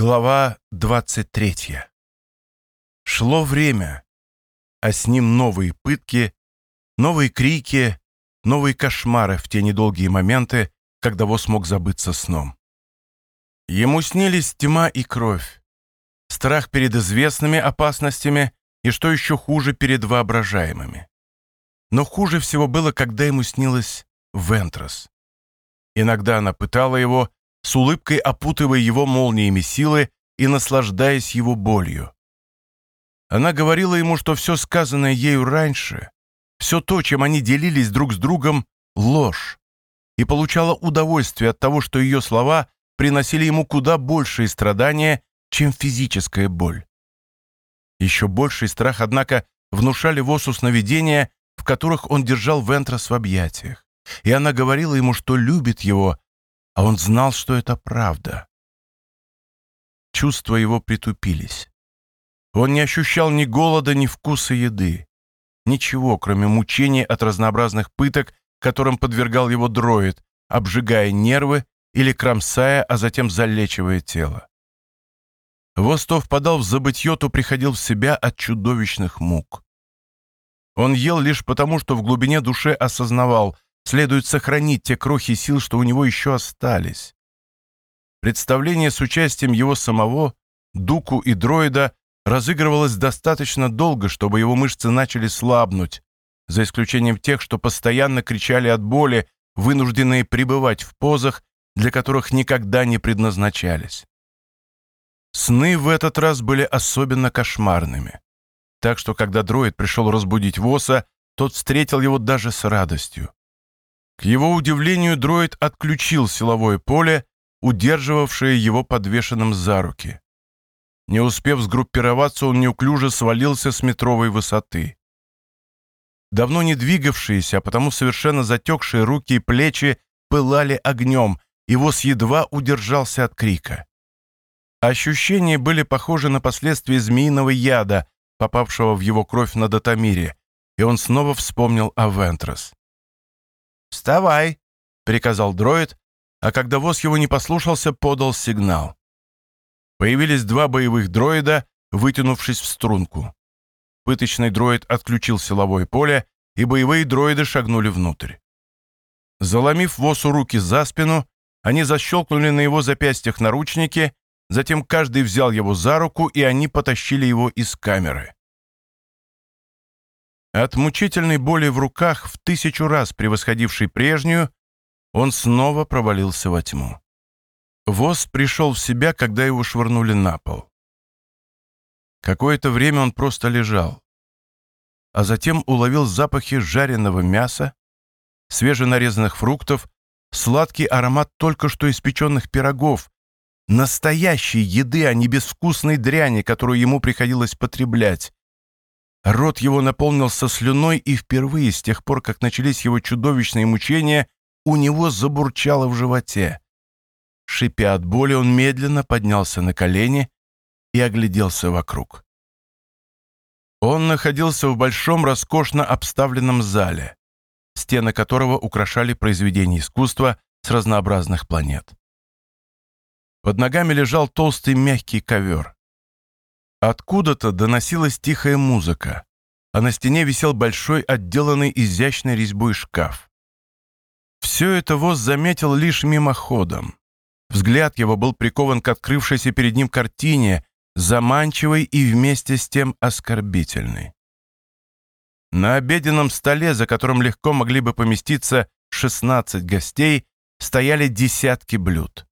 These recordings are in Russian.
Глава 23. Шло время, а с ним новые пытки, новые крики, новые кошмары в те недолгие моменты, когда Вос мог забыться сном. Ему снились тьма и кровь, страх перед известными опасностями и, что еще хуже, перед воображаемыми. Но хуже всего было, когда ему снилась Вентрос. Иногда она пытала его, с улыбкой опутывая его молниями силы и наслаждаясь его болью. Она говорила ему, что все сказанное ею раньше, все то, чем они делились друг с другом, ложь, и получала удовольствие от того, что ее слова приносили ему куда большие страдания, чем физическая боль. Еще больший страх, однако, внушали Восу сновидения, в которых он держал Вентрос в объятиях, и она говорила ему, что любит его, а он знал, что это правда. Чувства его притупились. Он не ощущал ни голода, ни вкуса еды. Ничего, кроме мучений от разнообразных пыток, которым подвергал его дроид, обжигая нервы или кромсая, а затем залечивая тело. Вос то впадал в забытье, то приходил в себя от чудовищных мук. Он ел лишь потому, что в глубине души осознавал, Следует сохранить те крохи сил, что у него еще остались. Представление с участием его самого, Дуку и Дроида разыгрывалось достаточно долго, чтобы его мышцы начали слабнуть, за исключением тех, что постоянно кричали от боли, вынужденные пребывать в позах, для которых никогда не предназначались. Сны в этот раз были особенно кошмарными. Так что, когда дроид пришел разбудить Воса, тот встретил его даже с радостью. К его удивлению, дроид отключил силовое поле, удерживавшее его подвешенным за руки. Не успев сгруппироваться, он неуклюже свалился с метровой высоты. Давно не двигавшиеся, а потому совершенно затекшие руки и плечи пылали огнем, его с едва удержался от крика. Ощущения были похожи на последствия змеиного яда, попавшего в его кровь на Датамире, и он снова вспомнил о Вентрос. «Вставай!» — приказал дроид, а когда воз его не послушался, подал сигнал. Появились два боевых дроида, вытянувшись в струнку. Пыточный дроид отключил силовое поле, и боевые дроиды шагнули внутрь. Заломив Восу руки за спину, они защелкнули на его запястьях наручники, затем каждый взял его за руку, и они потащили его из камеры. От мучительной боли в руках, в тысячу раз превосходившей прежнюю, он снова провалился во тьму. Воз пришел в себя, когда его швырнули на пол. Какое-то время он просто лежал, а затем уловил запахи жареного мяса, свеженарезанных фруктов, сладкий аромат только что испеченных пирогов, настоящей еды, а не безвкусной дряни, которую ему приходилось потреблять, Рот его наполнился слюной, и впервые с тех пор, как начались его чудовищные мучения, у него забурчало в животе. Шипя от боли, он медленно поднялся на колени и огляделся вокруг. Он находился в большом, роскошно обставленном зале, стены которого украшали произведения искусства с разнообразных планет. Под ногами лежал толстый мягкий ковер. Откуда-то доносилась тихая музыка, а на стене висел большой, отделанный изящной резьбой шкаф. Все это Воз заметил лишь мимоходом. Взгляд его был прикован к открывшейся перед ним картине, заманчивой и вместе с тем оскорбительной. На обеденном столе, за которым легко могли бы поместиться 16 гостей, стояли десятки блюд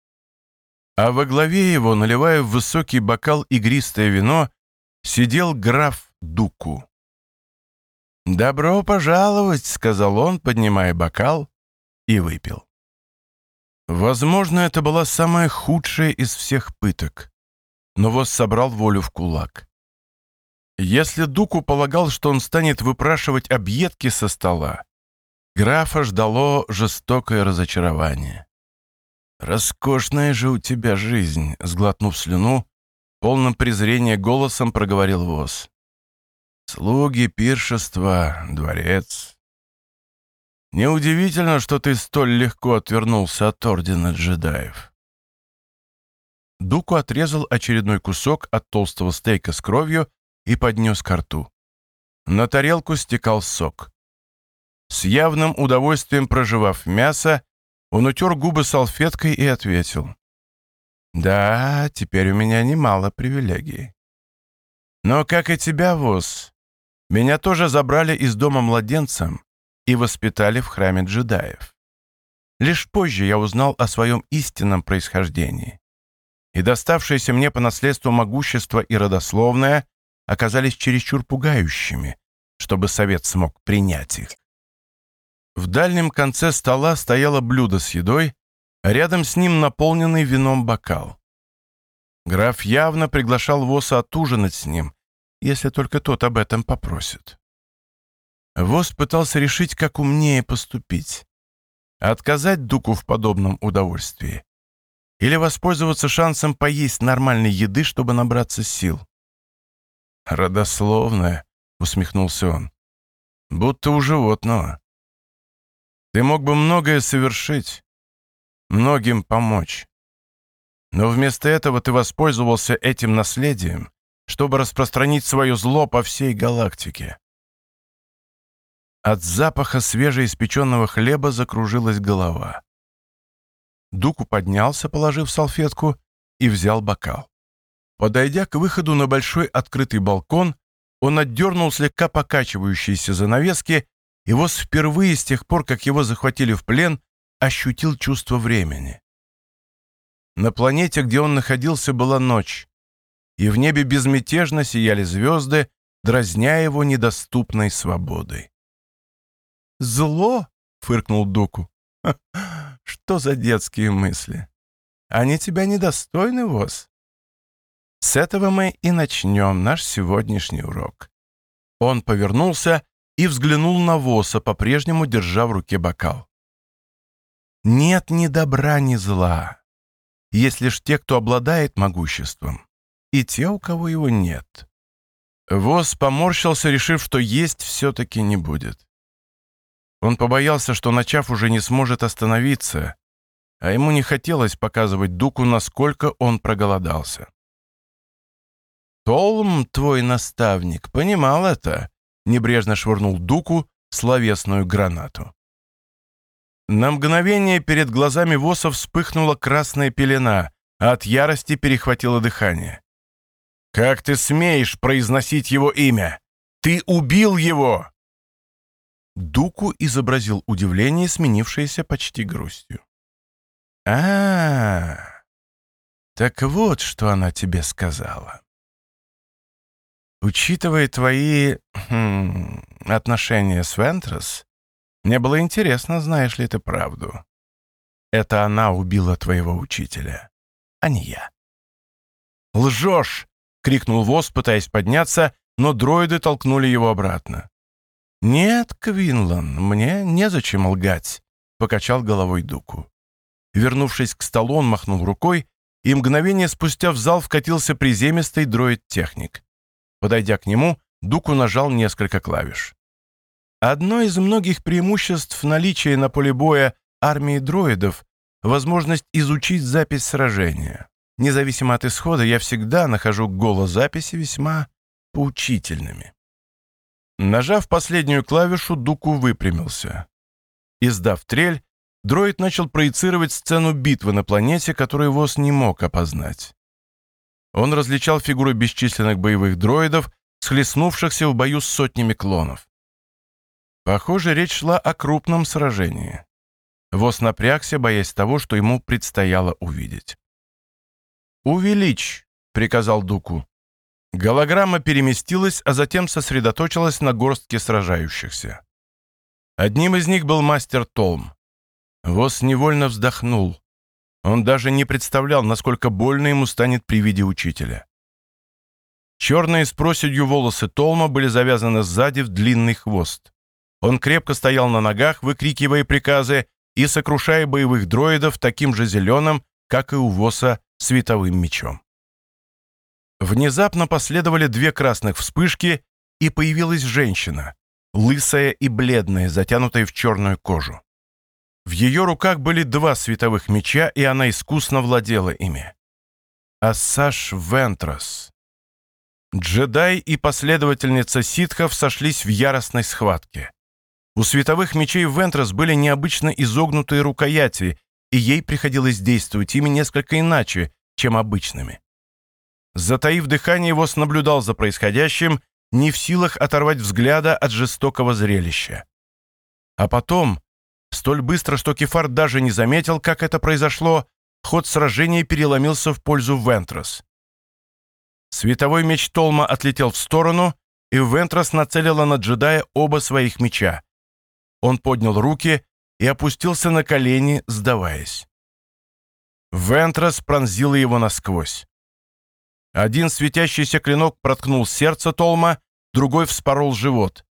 а во главе его, наливая в высокий бокал игристое вино, сидел граф Дуку. «Добро пожаловать», — сказал он, поднимая бокал, и выпил. Возможно, это была самая худшая из всех пыток, но Вос собрал волю в кулак. Если Дуку полагал, что он станет выпрашивать объедки со стола, графа ждало жестокое разочарование. «Роскошная же у тебя жизнь», — сглотнув слюну, полным презрения голосом проговорил Воз. «Слуги, пиршества, дворец. Неудивительно, что ты столь легко отвернулся от Ордена джедаев». Дуку отрезал очередной кусок от толстого стейка с кровью и поднес ко рту. На тарелку стекал сок. С явным удовольствием проживав мясо, он утер губы салфеткой и ответил. «Да, теперь у меня немало привилегий. Но, как и тебя, Воз, меня тоже забрали из дома младенцем и воспитали в храме джедаев. Лишь позже я узнал о своем истинном происхождении. И доставшееся мне по наследству могущество и родословное оказались чересчур пугающими, чтобы совет смог принять их. В дальнем конце стола стояло блюдо с едой, а рядом с ним наполненный вином бокал. Граф явно приглашал Воса отужинать с ним, если только тот об этом попросит. Вос пытался решить, как умнее поступить. Отказать Дуку в подобном удовольствии или воспользоваться шансом поесть нормальной еды, чтобы набраться сил. «Родословная», — усмехнулся он, — «будто у животного. Ты мог бы многое совершить, многим помочь. Но вместо этого ты воспользовался этим наследием, чтобы распространить свое зло по всей галактике. От запаха свежеиспеченного хлеба закружилась голова. Дуку поднялся, положив салфетку, и взял бокал. Подойдя к выходу на большой открытый балкон, он отдернул слегка покачивающиеся занавески и вот впервые с тех пор, как его захватили в плен, ощутил чувство времени. На планете, где он находился, была ночь, и в небе безмятежно сияли звезды, дразня его недоступной свободой. «Зло?» — фыркнул Дуку. «Что за детские мысли? Они тебя недостойны, Воз?» С этого мы и начнем наш сегодняшний урок. Он повернулся и взглянул на Воса, по-прежнему держа в руке бокал. Нет ни добра, ни зла. Есть лишь те, кто обладает могуществом, и те, у кого его нет. Вос поморщился, решив, что есть все-таки не будет. Он побоялся, что, начав, уже не сможет остановиться, а ему не хотелось показывать Дуку, насколько он проголодался. «Толм, твой наставник, понимал это», небрежно швырнул Дуку словесную гранату. На мгновение перед глазами Воса вспыхнула красная пелена, а от ярости перехватило дыхание. «Как ты смеешь произносить его имя? Ты убил его!» Дуку изобразил удивление, сменившееся почти грустью. а, -а, -а так вот, что она тебе сказала. Учитывая твои хм, отношения с Вентрос, мне было интересно, знаешь ли ты правду. Это она убила твоего учителя, а не я. «Лжешь!» — крикнул Воз, пытаясь подняться, но дроиды толкнули его обратно. «Нет, Квинлан, мне незачем лгать», — покачал головой Дуку. Вернувшись к столу, он махнул рукой, и мгновение спустя в зал вкатился приземистый дроид-техник. Подойдя к нему, Дуку нажал несколько клавиш. Одно из многих преимуществ наличия на поле боя армии дроидов — возможность изучить запись сражения. Независимо от исхода, я всегда нахожу голозаписи весьма поучительными. Нажав последнюю клавишу, Дуку выпрямился. Издав трель, дроид начал проецировать сцену битвы на планете, которую ВОЗ не мог опознать. Он различал фигуры бесчисленных боевых дроидов, схлестнувшихся в бою с сотнями клонов. Похоже, речь шла о крупном сражении. Вос напрягся, боясь того, что ему предстояло увидеть. «Увеличь!» — приказал Дуку. Голограмма переместилась, а затем сосредоточилась на горстке сражающихся. Одним из них был мастер Толм. Вос невольно вздохнул. Он даже не представлял, насколько больно ему станет при виде учителя. Черные с проседью волосы Толма были завязаны сзади в длинный хвост. Он крепко стоял на ногах, выкрикивая приказы и сокрушая боевых дроидов таким же зеленым, как и у Воса, световым мечом. Внезапно последовали две красных вспышки, и появилась женщина, лысая и бледная, затянутая в черную кожу. В ее руках были два световых меча, и она искусно владела ими. Ассаш Вентрос. Джедай и последовательница ситхов сошлись в яростной схватке. У световых мечей Вентрос были необычно изогнутые рукояти, и ей приходилось действовать ими несколько иначе, чем обычными. Затаив дыхание, Вос наблюдал за происходящим, не в силах оторвать взгляда от жестокого зрелища. А потом, столь быстро, что Кефар даже не заметил, как это произошло, ход сражения переломился в пользу Вентрос. Световой меч Толма отлетел в сторону, и Вентрос нацелила на джедая оба своих меча. Он поднял руки и опустился на колени, сдаваясь. Вентрос пронзила его насквозь. Один светящийся клинок проткнул сердце Толма, другой вспорол живот.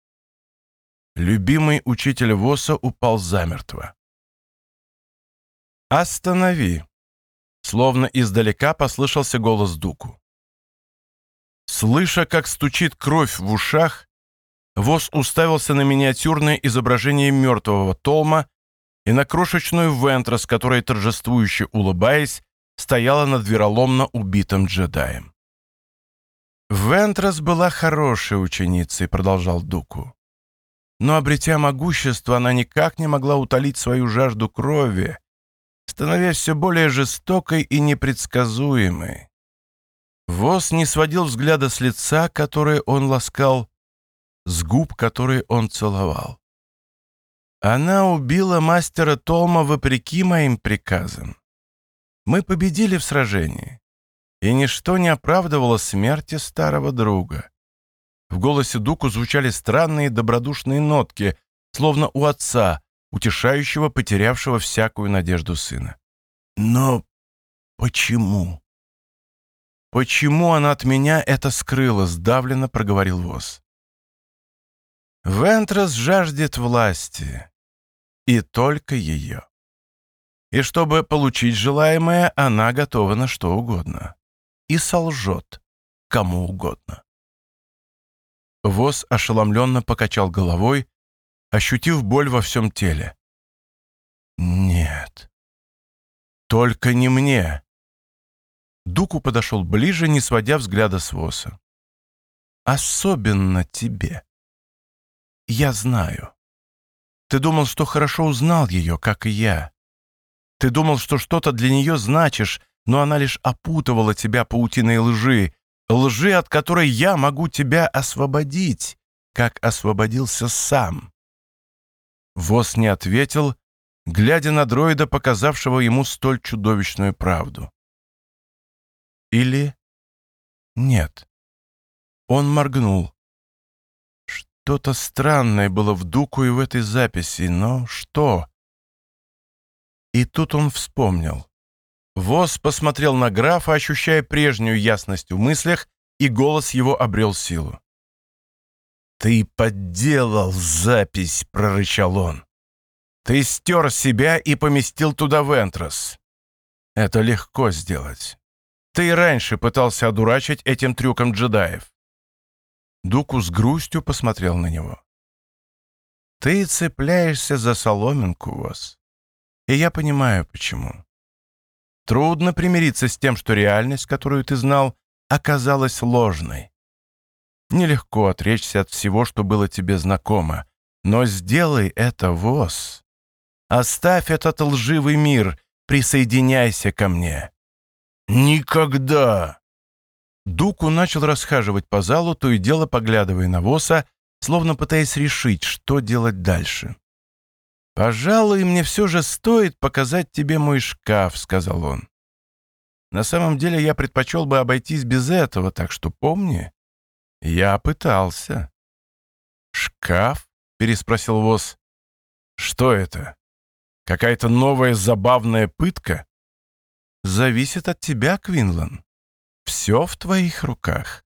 Любимый учитель Воса упал замертво. «Останови!» Словно издалека послышался голос Дуку. Слыша, как стучит кровь в ушах, Вос уставился на миниатюрное изображение мертвого Толма и на крошечную Вентрос, которая, торжествующе улыбаясь, стояла над вероломно убитым джедаем. «Вентрос была хорошей ученицей», — продолжал Дуку. «Но, обретя могущество, она никак не могла утолить свою жажду крови, становясь все более жестокой и непредсказуемой. Вос не сводил взгляда с лица, которое он ласкал, с губ, которые он целовал. Она убила мастера Толма вопреки моим приказам. Мы победили в сражении, и ничто не оправдывало смерти старого друга. В голосе Дуку звучали странные добродушные нотки, словно у отца, утешающего потерявшего всякую надежду сына. «Но почему?» «Почему она от меня это скрыла?» — сдавленно проговорил Воз. Вентрас жаждет власти. И только ее. И чтобы получить желаемое, она готова на что угодно. И солжет кому угодно. Воз ошеломленно покачал головой, ощутив боль во всем теле. «Нет, только не мне!» Дуку подошел ближе, не сводя взгляда с Воса. «Особенно тебе. Я знаю. Ты думал, что хорошо узнал ее, как и я. Ты думал, что что-то для нее значишь, но она лишь опутывала тебя паутиной лжи, лжи, от которой я могу тебя освободить, как освободился сам. Вос не ответил, глядя на дроида, показавшего ему столь чудовищную правду. Или нет. Он моргнул. Что-то странное было в Дуку и в этой записи, но что? И тут он вспомнил. Воз посмотрел на графа, ощущая прежнюю ясность в мыслях, и голос его обрел силу. «Ты подделал запись», — прорычал он. «Ты стер себя и поместил туда Вентрос. Это легко сделать. Ты и раньше пытался одурачить этим трюком джедаев». Дуку с грустью посмотрел на него. «Ты цепляешься за соломинку, Воз. И я понимаю, почему. Трудно примириться с тем, что реальность, которую ты знал, оказалась ложной. Нелегко отречься от всего, что было тебе знакомо. Но сделай это, ВОЗ. Оставь этот лживый мир, присоединяйся ко мне. Никогда! Дуку начал расхаживать по залу, то и дело поглядывая на Воса, словно пытаясь решить, что делать дальше. «Пожалуй, мне все же стоит показать тебе мой шкаф», — сказал он. «На самом деле я предпочел бы обойтись без этого, так что помни, я пытался». «Шкаф?» — переспросил Воз. «Что это? Какая-то новая забавная пытка?» «Зависит от тебя, Квинлан. Все в твоих руках».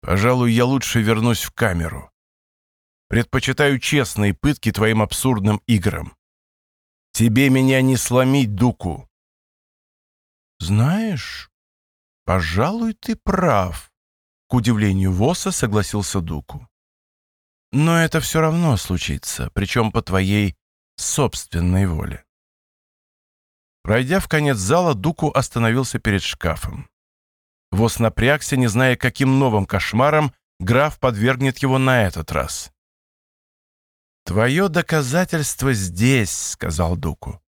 «Пожалуй, я лучше вернусь в камеру. Предпочитаю честные пытки твоим абсурдным играм. Тебе меня не сломить, Дуку». «Знаешь, пожалуй, ты прав», к удивлению Воса согласился Дуку. «Но это все равно случится, причем по твоей собственной воле». Пройдя в конец зала, Дуку остановился перед шкафом. Вос напрягся, не зная, каким новым кошмаром граф подвергнет его на этот раз. «Твое доказательство здесь», — сказал Дуку.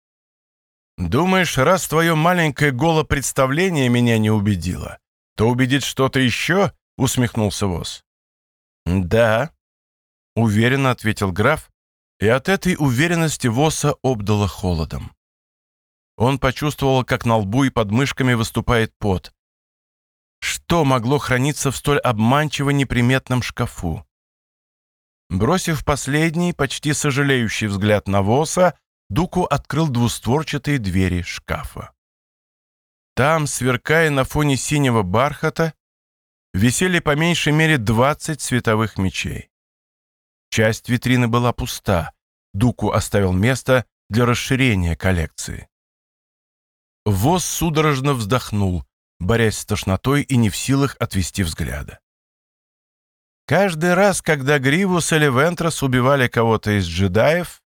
«Думаешь, раз твое маленькое голопредставление меня не убедило, то убедит что-то еще?» — усмехнулся Вос. «Да», — уверенно ответил граф, и от этой уверенности Воса обдало холодом. Он почувствовал, как на лбу и под мышками выступает пот. Что могло храниться в столь обманчиво неприметном шкафу? Бросив последний, почти сожалеющий взгляд на Воса, Дуку открыл двустворчатые двери шкафа. Там, сверкая на фоне синего бархата, висели по меньшей мере 20 световых мечей. Часть витрины была пуста. Дуку оставил место для расширения коллекции. Воз судорожно вздохнул, борясь с тошнотой и не в силах отвести взгляда. Каждый раз, когда Гривус или Вентрос убивали кого-то из джедаев,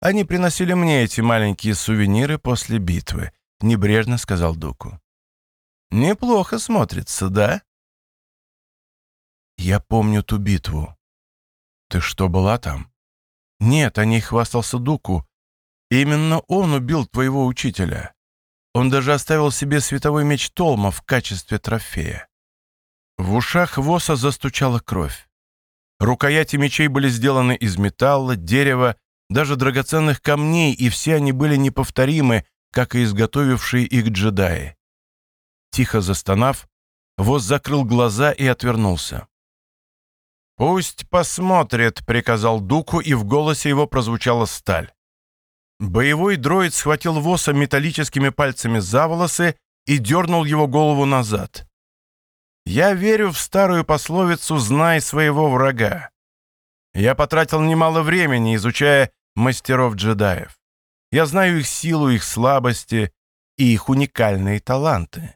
они приносили мне эти маленькие сувениры после битвы, небрежно сказал Дуку. Неплохо смотрится, да? Я помню ту битву. Ты что, была там? Нет, о ней хвастался Дуку. Именно он убил твоего учителя. Он даже оставил себе световой меч Толма в качестве трофея. В ушах Воса застучала кровь. Рукояти мечей были сделаны из металла, дерева, даже драгоценных камней, и все они были неповторимы, как и изготовившие их джедаи. Тихо застонав, Воз закрыл глаза и отвернулся. «Пусть посмотрит», — приказал Дуку, и в голосе его прозвучала сталь. Боевой дроид схватил Воса металлическими пальцами за волосы и дернул его голову назад. Я верю в старую пословицу «знай своего врага». Я потратил немало времени, изучая мастеров джедаев. Я знаю их силу, их слабости и их уникальные таланты.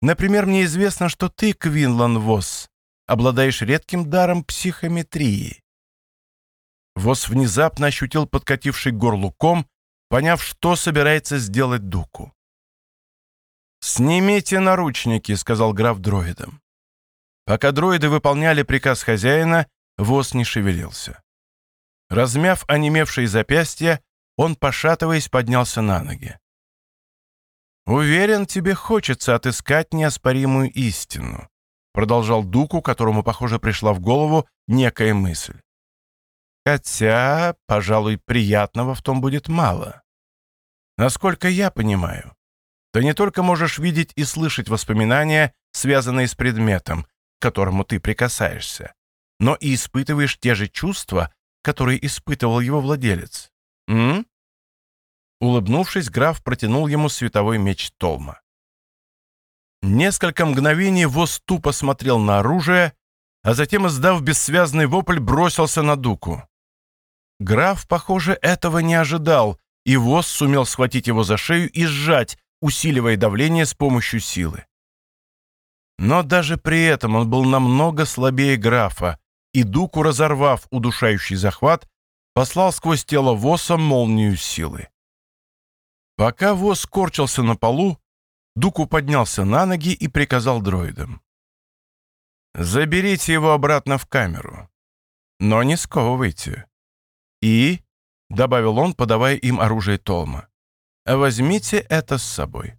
Например, мне известно, что ты, Квинлан Восс, обладаешь редким даром психометрии. Восс внезапно ощутил подкативший горлу ком, поняв, что собирается сделать Дуку. «Снимите наручники», — сказал граф дроидам. Пока дроиды выполняли приказ хозяина, воз не шевелился. Размяв онемевшие запястья, он, пошатываясь, поднялся на ноги. «Уверен, тебе хочется отыскать неоспоримую истину», продолжал Дуку, которому, похоже, пришла в голову некая мысль. «Хотя, пожалуй, приятного в том будет мало. Насколько я понимаю, ты не только можешь видеть и слышать воспоминания, связанные с предметом, к которому ты прикасаешься, но и испытываешь те же чувства, которые испытывал его владелец. М? Улыбнувшись, граф протянул ему световой меч Толма. Несколько мгновений Вос тупо смотрел на оружие, а затем, издав бессвязный вопль, бросился на Дуку. Граф, похоже, этого не ожидал, и Вос сумел схватить его за шею и сжать, усиливая давление с помощью силы. Но даже при этом он был намного слабее графа, и Дуку, разорвав удушающий захват, послал сквозь тело Воса молнию силы. Пока Вос корчился на полу, Дуку поднялся на ноги и приказал дроидам. «Заберите его обратно в камеру, но не сковывайте. И, — добавил он, подавая им оружие Толма, Возьмите это с собой.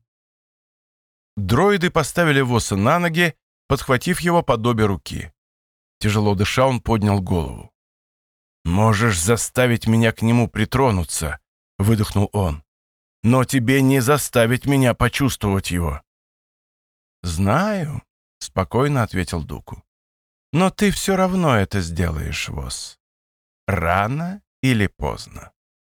Дроиды поставили Воса на ноги, подхватив его под обе руки. Тяжело дыша, он поднял голову. «Можешь заставить меня к нему притронуться», — выдохнул он. «Но тебе не заставить меня почувствовать его». «Знаю», — спокойно ответил Дуку. «Но ты все равно это сделаешь, Вос. Рано или поздно».